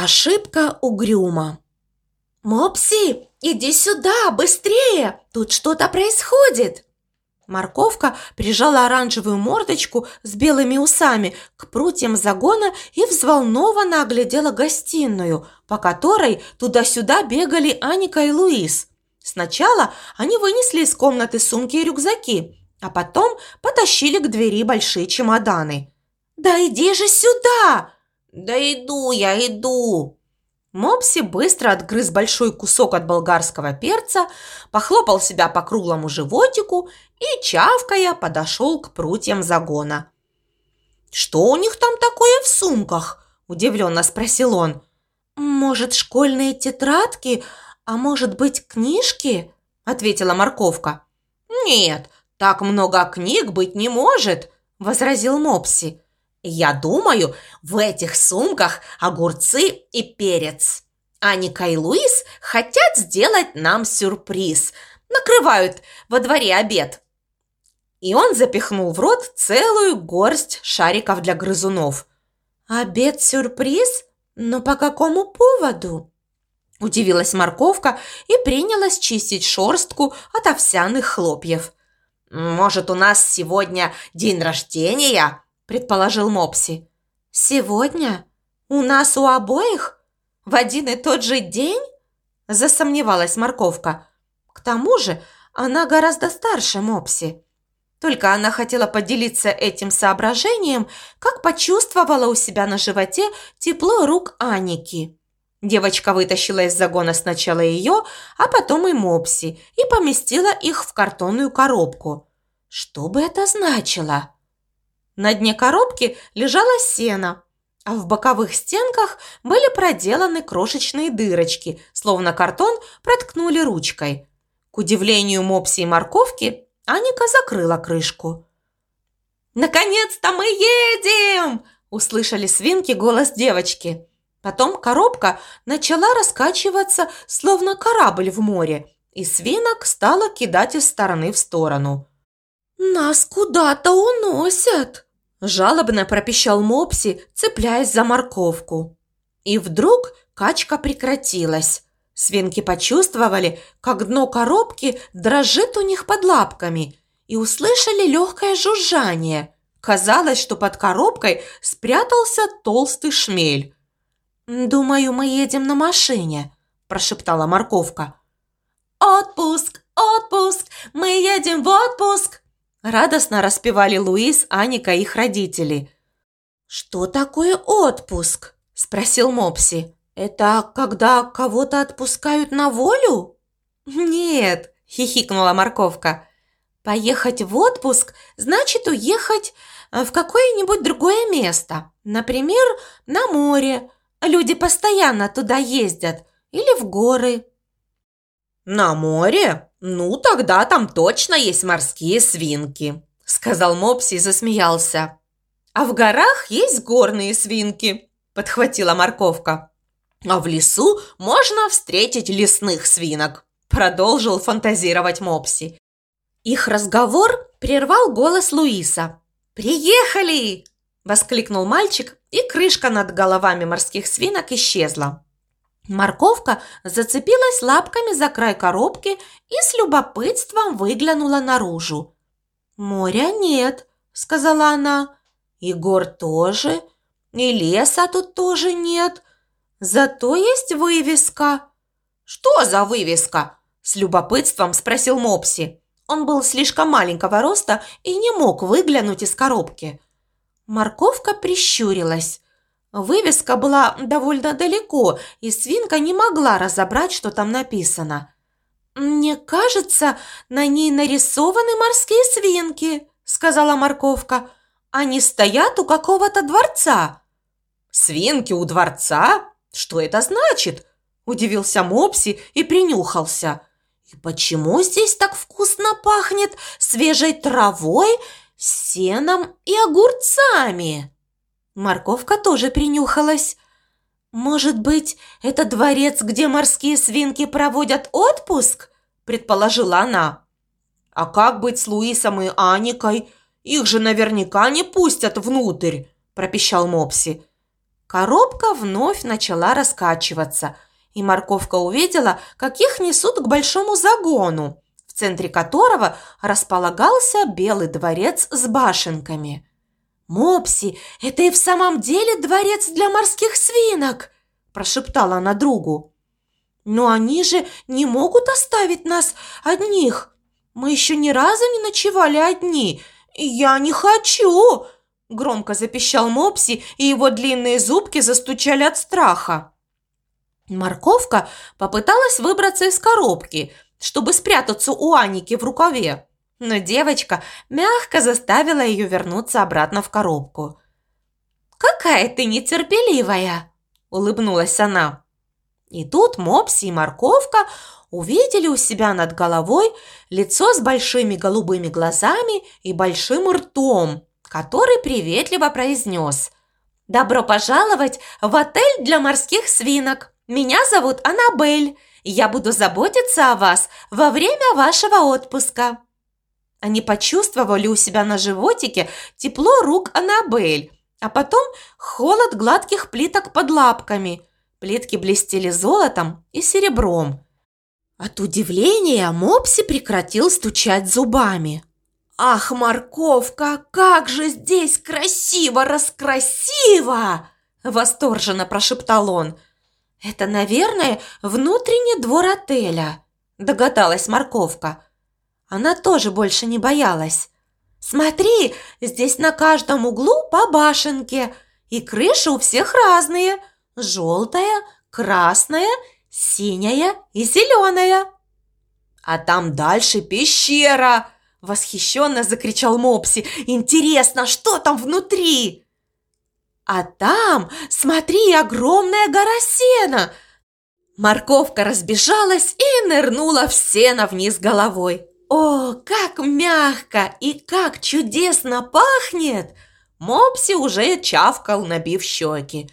Ошибка угрюма. «Мопси, иди сюда, быстрее! Тут что-то происходит!» Морковка прижала оранжевую мордочку с белыми усами к прутьям загона и взволнованно оглядела гостиную, по которой туда-сюда бегали Аника и Луис. Сначала они вынесли из комнаты сумки и рюкзаки, а потом потащили к двери большие чемоданы. «Да иди же сюда!» «Да иду я, иду!» Мопси быстро отгрыз большой кусок от болгарского перца, похлопал себя по круглому животику и, чавкая, подошел к прутьям загона. «Что у них там такое в сумках?» – удивленно спросил он. «Может, школьные тетрадки, а может быть, книжки?» – ответила морковка. «Нет, так много книг быть не может», – возразил Мопси. Я думаю, в этих сумках огурцы и перец. Аника и Луис хотят сделать нам сюрприз. Накрывают во дворе обед. И он запихнул в рот целую горсть шариков для грызунов. «Обед-сюрприз? Но по какому поводу?» Удивилась морковка и принялась чистить шорстку от овсяных хлопьев. «Может, у нас сегодня день рождения?» Предположил Мопси. «Сегодня? У нас у обоих? В один и тот же день?» Засомневалась морковка. К тому же она гораздо старше Мопси. Только она хотела поделиться этим соображением, как почувствовала у себя на животе тепло рук Аники. Девочка вытащила из загона сначала ее, а потом и Мопси и поместила их в картонную коробку. Что бы это значило? На дне коробки лежало сено, а в боковых стенках были проделаны крошечные дырочки, словно картон проткнули ручкой. К удивлению Мопси и морковки, Аника закрыла крышку. «Наконец-то мы едем!» – услышали свинки голос девочки. Потом коробка начала раскачиваться, словно корабль в море, и свинок стала кидать из стороны в сторону. «Нас куда-то уносят!» Жалобно пропищал Мопси, цепляясь за морковку. И вдруг качка прекратилась. Свинки почувствовали, как дно коробки дрожит у них под лапками и услышали легкое жужжание. Казалось, что под коробкой спрятался толстый шмель. «Думаю, мы едем на машине», – прошептала морковка. «Отпуск! Отпуск! Мы едем в отпуск!» Радостно распевали Луис, Аника и их родители. «Что такое отпуск?» – спросил Мопси. «Это когда кого-то отпускают на волю?» «Нет», – хихикнула морковка. «Поехать в отпуск значит уехать э, в какое-нибудь другое место. Например, на море. Люди постоянно туда ездят. Или в горы». «На море?» «Ну, тогда там точно есть морские свинки», – сказал Мопси и засмеялся. «А в горах есть горные свинки», – подхватила морковка. «А в лесу можно встретить лесных свинок», – продолжил фантазировать Мопси. Их разговор прервал голос Луиса. «Приехали!» – воскликнул мальчик, и крышка над головами морских свинок исчезла. Морковка зацепилась лапками за край коробки и с любопытством выглянула наружу. «Моря нет», — сказала она. «И гор тоже, и леса тут тоже нет. Зато есть вывеска». «Что за вывеска?» – с любопытством спросил Мопси. Он был слишком маленького роста и не мог выглянуть из коробки. Морковка прищурилась. Вывеска была довольно далеко, и свинка не могла разобрать, что там написано. «Мне кажется, на ней нарисованы морские свинки», – сказала морковка. «Они стоят у какого-то дворца». «Свинки у дворца? Что это значит?» – удивился Мопси и принюхался. «И почему здесь так вкусно пахнет свежей травой, сеном и огурцами?» Морковка тоже принюхалась. «Может быть, это дворец, где морские свинки проводят отпуск?» – предположила она. «А как быть с Луисом и Аникой? Их же наверняка не пустят внутрь!» – пропищал Мопси. коробка вновь начала раскачиваться, и морковка увидела, как их несут к большому загону, в центре которого располагался белый дворец с башенками. «Мопси, это и в самом деле дворец для морских свинок!» – прошептала она другу. «Но они же не могут оставить нас одних. Мы еще ни разу не ночевали одни. Я не хочу!» Громко запищал Мопси, и его длинные зубки застучали от страха. Морковка попыталась выбраться из коробки, чтобы спрятаться у Аники в рукаве но девочка мягко заставила ее вернуться обратно в коробку. «Какая ты нетерпеливая!» – улыбнулась она. И тут Мопси и Морковка увидели у себя над головой лицо с большими голубыми глазами и большим ртом, который приветливо произнес «Добро пожаловать в отель для морских свинок! Меня зовут Аннабель, я буду заботиться о вас во время вашего отпуска!» Они почувствовали у себя на животике тепло рук Аннабель, а потом холод гладких плиток под лапками. Плитки блестели золотом и серебром. От удивления Мопси прекратил стучать зубами. «Ах, морковка, как же здесь красиво-раскрасиво!» Восторженно прошептал он. «Это, наверное, внутренний двор отеля», догадалась морковка. Она тоже больше не боялась. «Смотри, здесь на каждом углу по башенке, и крыши у всех разные. Желтая, красная, синяя и зеленая». «А там дальше пещера!» – восхищенно закричал Мопси. «Интересно, что там внутри?» «А там, смотри, огромная гора сена!» Морковка разбежалась и нырнула в сено вниз головой. «О, как мягко и как чудесно пахнет!» Мопси уже чавкал, набив щеки.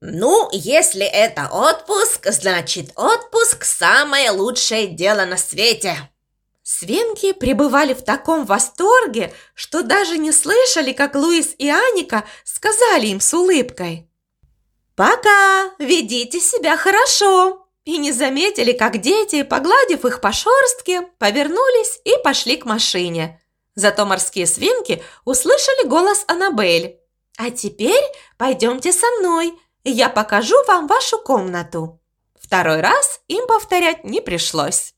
«Ну, если это отпуск, значит отпуск – самое лучшее дело на свете!» Свинки пребывали в таком восторге, что даже не слышали, как Луис и Аника сказали им с улыбкой. «Пока! Ведите себя хорошо!» И не заметили, как дети, погладив их по шорстке, повернулись и пошли к машине. Зато морские свинки услышали голос Аннабель. «А теперь пойдемте со мной, я покажу вам вашу комнату». Второй раз им повторять не пришлось.